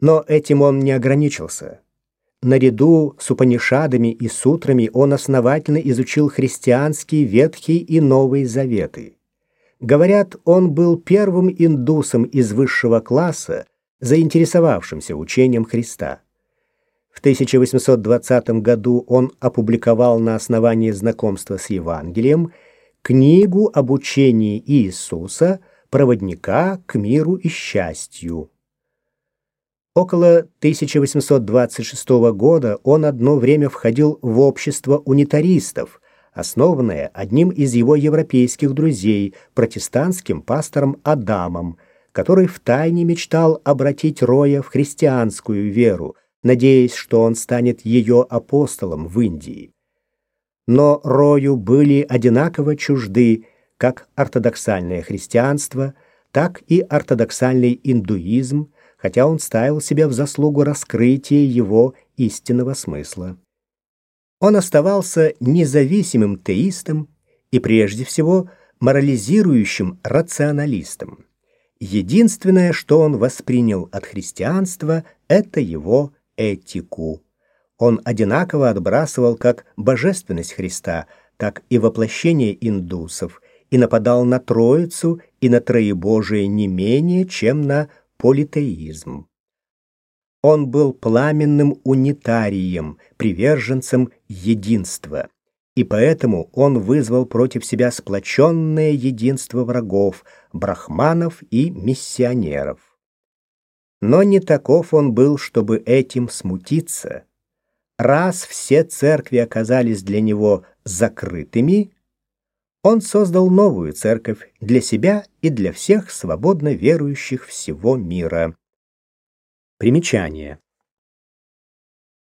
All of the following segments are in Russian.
Но этим он не ограничился. Наряду с Упанишадами и сутрами он основательно изучил христианский Ветхий и Новый Заветы. Говорят, он был первым индусом из высшего класса, заинтересовавшимся учением Христа. В 1820 году он опубликовал на основании знакомства с Евангелием книгу об учении Иисуса, проводника к миру и счастью. Около 1826 года он одно время входил в общество унитаристов, основанное одним из его европейских друзей, протестантским пастором Адамом, который втайне мечтал обратить Роя в христианскую веру, надеясь, что он станет ее апостолом в Индии. Но Рою были одинаково чужды как ортодоксальное христианство, так и ортодоксальный индуизм, хотя он ставил себя в заслугу раскрытия его истинного смысла. Он оставался независимым теистом и прежде всего морализирующим рационалистом. Единственное, что он воспринял от христианства, это его этику. Он одинаково отбрасывал как божественность Христа, так и воплощение индусов и нападал на Троицу и на Троебожие не менее, чем на политеизм. Он был пламенным унитарием, приверженцем единства, и поэтому он вызвал против себя сплоченное единство врагов, брахманов и миссионеров. Но не таков он был, чтобы этим смутиться. Раз все церкви оказались для него закрытыми, он создал новую церковь для себя и для всех свободно верующих всего мира. Примечание.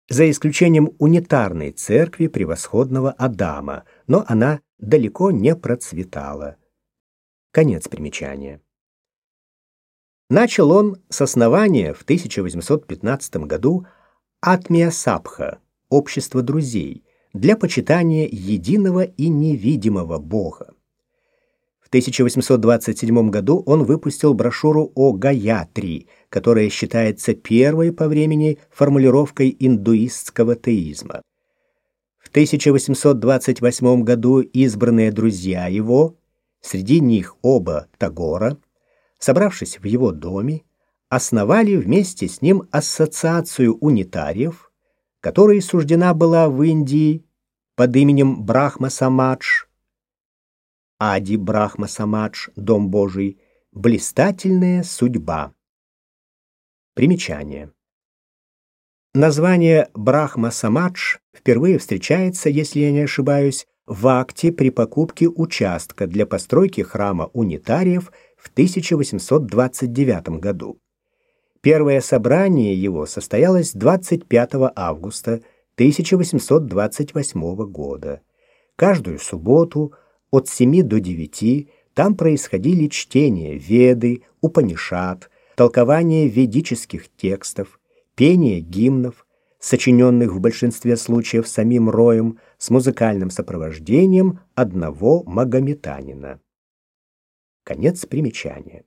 За исключением унитарной церкви превосходного Адама, но она далеко не процветала. Конец примечания. Начал он с основания в 1815 году Атмия Сабха, общество друзей, для почитания единого и невидимого Бога. В 1827 году он выпустил брошюру о Гаятри, которая считается первой по времени формулировкой индуистского теизма. В 1828 году избранные друзья его, среди них оба Тагора, собравшись в его доме, основали вместе с ним ассоциацию унитариев, которой суждена была в Индии под именем Брахма Самадж, Ади Брахма Самадж, Дом Божий, блистательная судьба. Примечание. Название Брахма Самадж впервые встречается, если я не ошибаюсь, в акте при покупке участка для постройки храма унитариев в 1829 году. Первое собрание его состоялось 25 августа 1828 года. Каждую субботу от 7 до 9 там происходили чтения Веды, Упанишат, толкование ведических текстов, пение гимнов, сочиненных в большинстве случаев самим Роем с музыкальным сопровождением одного магометанина. Конец примечания.